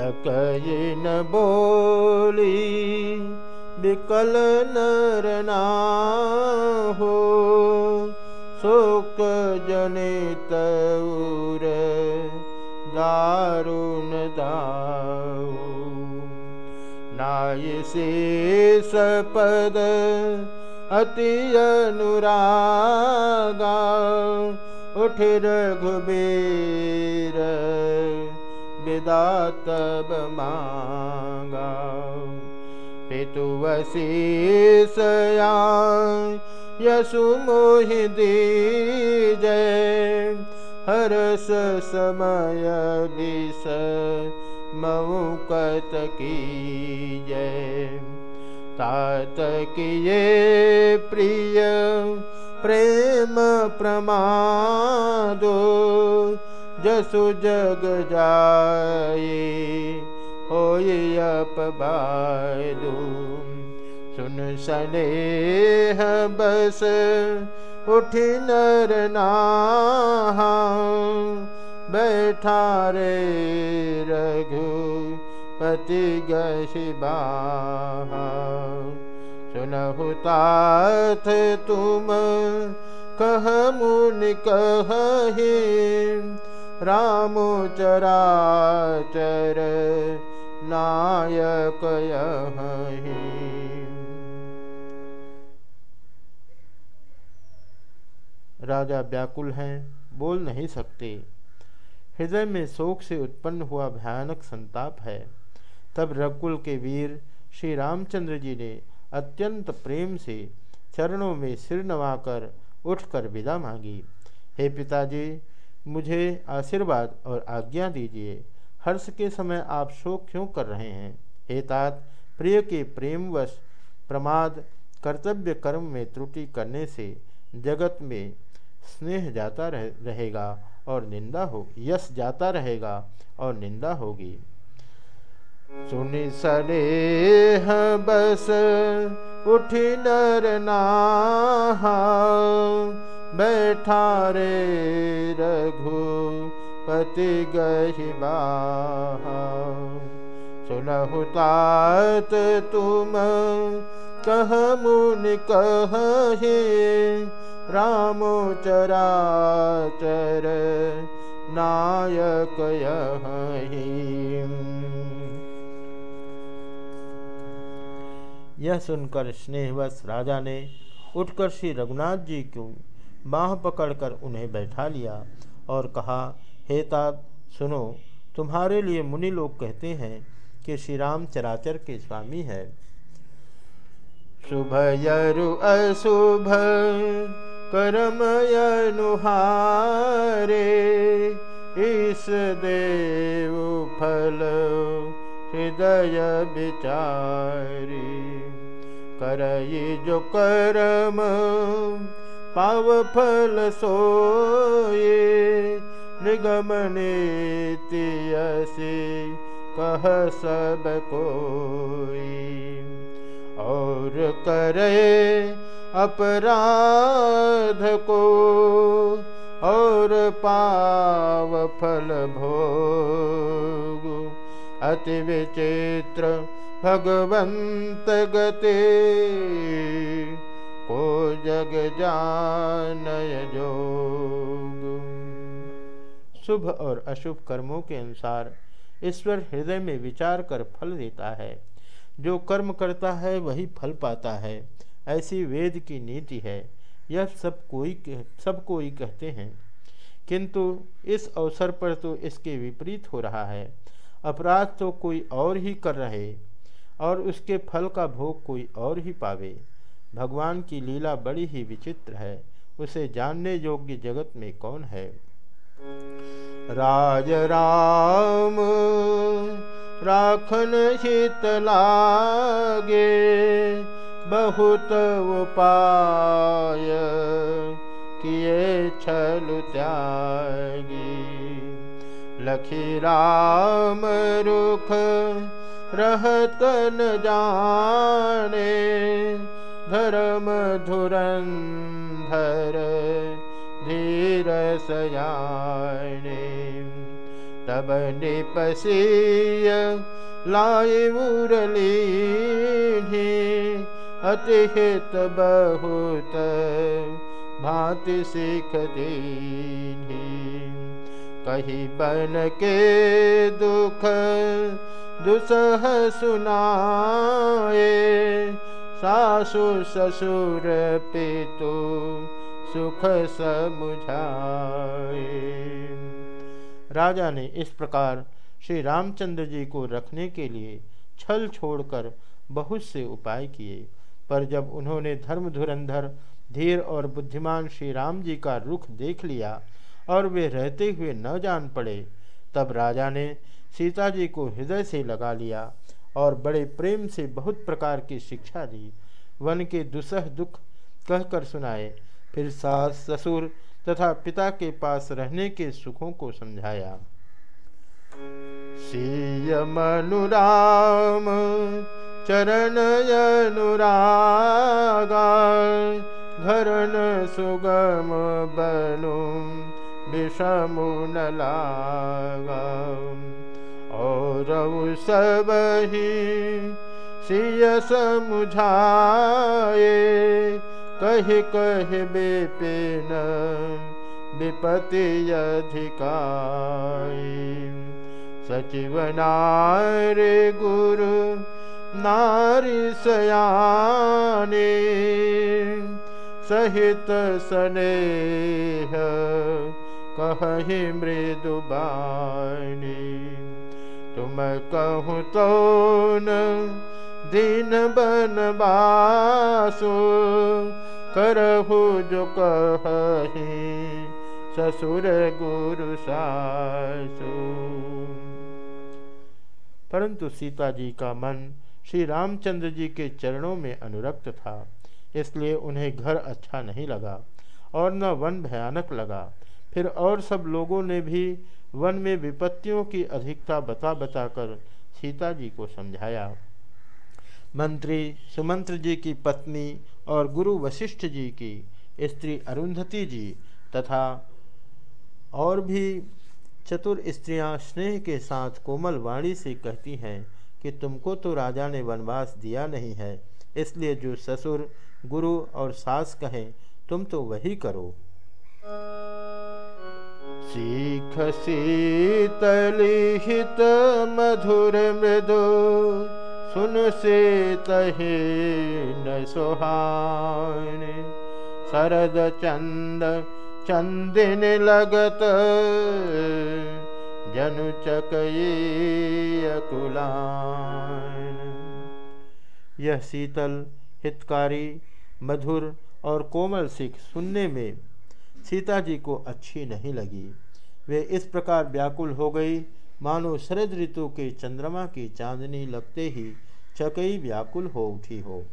सकई न बोली विकल नरना हो शोक जनित उर दारुण नाय शेष पद अति अनुरागा उठ रघुबीर विदा तब मांगा। पितु वशीषया यसु मोहि जय हरस समय विष मऊकत की जय तात किए प्रिय प्रेम प्रमादो जसु जग जाए हो सुन सने बस, उठ नर नहा, बैठा रे रघु पति गशिबा सुनहु तात तुम, कह मुन कह राम चराचर नायक राजा व्याकुल हैं, बोल नहीं सकते। हृदय में शोक से उत्पन्न हुआ भयानक संताप है। तब रघुकुल के वीर श्री रामचंद्र जी ने अत्यंत प्रेम से चरणों में सिर नवाकर उठकर विदा मांगी। हे पिताजी मुझे आशीर्वाद और आज्ञा दीजिए। हर्ष के समय आप शोक क्यों कर रहे हैं? हे तात प्रिय के प्रेमवश प्रमाद कर्तव्य कर्म में त्रुटि करने से जगत में स्नेह जाता रह, रहेगा और निंदा हो यश जाता रहेगा और निंदा होगी। सुनि सने बस उठी नर नहा। बैठा रे रघु पति गही सुनहु तात तुम कह मुनि कह, राम चराचर नायक यह सुनकर स्नेहवश राजा ने उठकर श्री रघुनाथ जी को बाह पकड़कर उन्हें बैठा लिया और कहा, हे तात सुनो, तुम्हारे लिए मुनि लोग कहते हैं कि श्री राम चराचर के स्वामी है। शुभ यरु अशुभ, करमयनुहारे, इस देव फल हृदय विचारी करई जो करम पाव फल सोए, निगमने तियसी, कह सब कोई। और करे अपराध को, और पाव फल भोग। अति विचित्र भगवंत गते जग जानय जोग। शुभ और अशुभ कर्मों के अनुसार ईश्वर हृदय में विचार कर फल देता है। जो कर्म करता है, वही फल पाता है। ऐसी वेद की नीति है। यह सब कोई सब कोई कहते हैं। किंतु इस अवसर पर तो इसके विपरीत हो रहा है। अपराध तो कोई और ही कर रहे, और उसके फल का भोग कोई और ही पावे। भगवान की लीला बड़ी ही विचित्र है। उसे जानने योग्य जगत में कौन है? राज राम, राखन हित लागे, बहुत उपाय किए छल त्यागी। लखी राम रुख रहत न जाने धर्म धुरंधर धीर सयाने तब निपसीय लाए मुरली अति हित बहुत भांति बन के दुख दुसह सुनाए सासु ससुर पितु सुख समुझाए। राजा ने इस प्रकार श्री रामचंद्र जी को रखने के लिए छल छोड़कर बहुत से उपाय किए। पर जब उन्होंने धर्म धुरंधर, धीर और बुद्धिमान श्री राम जी का रुख देख लिया और वे रहते हुए न जान पड़े, तब राजा ने सीता जी को हृदय से लगा लिया और बड़े प्रेम से बहुत प्रकार की शिक्षा दी। वन के दुसह दुख कहकर सुनाए। फिर सास, ससुर तथा पिता के पास रहने के सुखों को समझाया। अनुराम चरण अनुरागा घरन सुगम बनु विषमु न लागा और सब ही सिय समुझाए। कह कह बेपेन विपति अधिकाई सचिव नारे गुरु नारी सयाने, सहित स्नेह कहि मृदुबानी तुम कहूँ तो न, दिन बनबासो करहु जो कही, ससुर गुरु सासु। परंतु सीता जी का मन श्री रामचंद्र जी के चरणों में अनुरक्त था, इसलिए उन्हें घर अच्छा नहीं लगा और न वन भयानक लगा। फिर और सब लोगों ने भी वन में विपत्तियों की अधिकता बता बताकर सीता जी को समझाया। मंत्री सुमंत्र जी की पत्नी और गुरु वशिष्ठ जी की स्त्री अरुंधति जी तथा और भी चतुर स्त्रियाँ स्नेह के साथ कोमल वाणी से कहती हैं कि तुमको तो राजा ने वनवास दिया नहीं है, इसलिए जो ससुर, गुरु और सास कहें, तुम तो वही करो। सीख शीतलिहित मधुर मृदु, सुन से तहे न सुहान। शरद चंद, चंदिन लगत, जनु चकुलान यह शीतल, हितकारी, मधुर और कोमल सिख सुनने में सीता जी को अच्छी नहीं लगी। वे इस प्रकार व्याकुल हो गई। मानो शरद ऋतु के चंद्रमा की चांदनी लगते ही चकई व्याकुल हो उठी हो।